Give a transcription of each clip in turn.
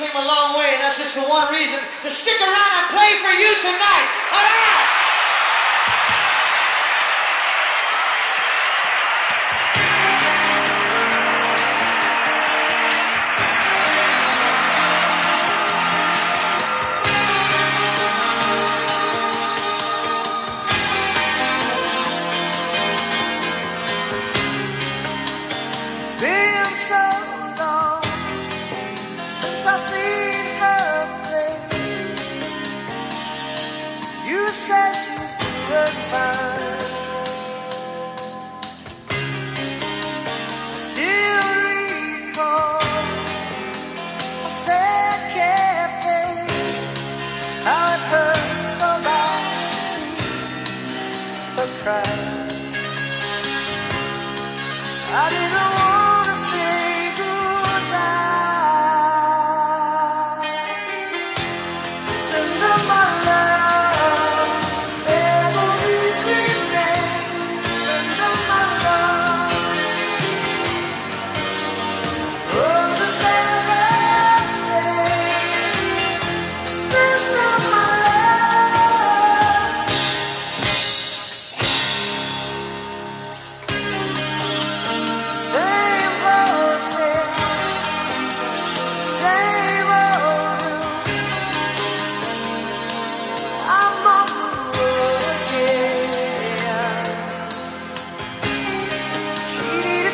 came a long way, and that's just for one reason to stick around and play for you tonight. All right? I still recall a sad cafe, how it hurt so bad to see her cry. I didn't.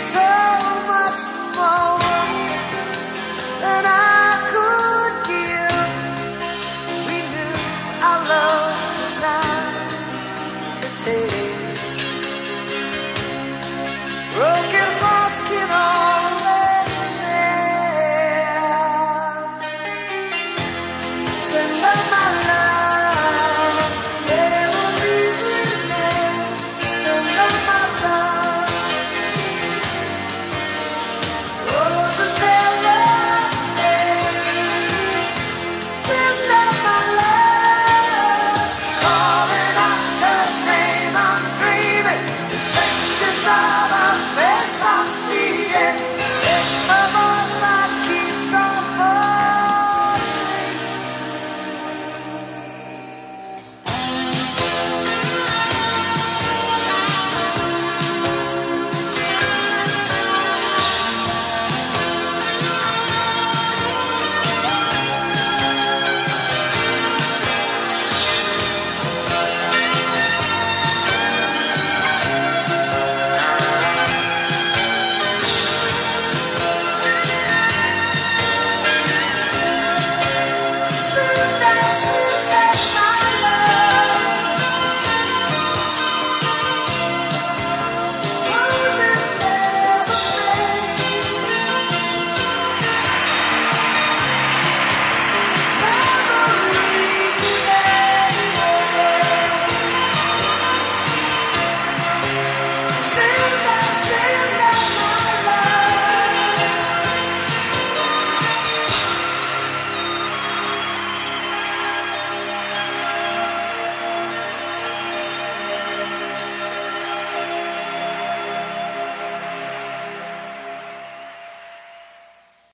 so much more than I could give. We knew our love could not. Broken hearts can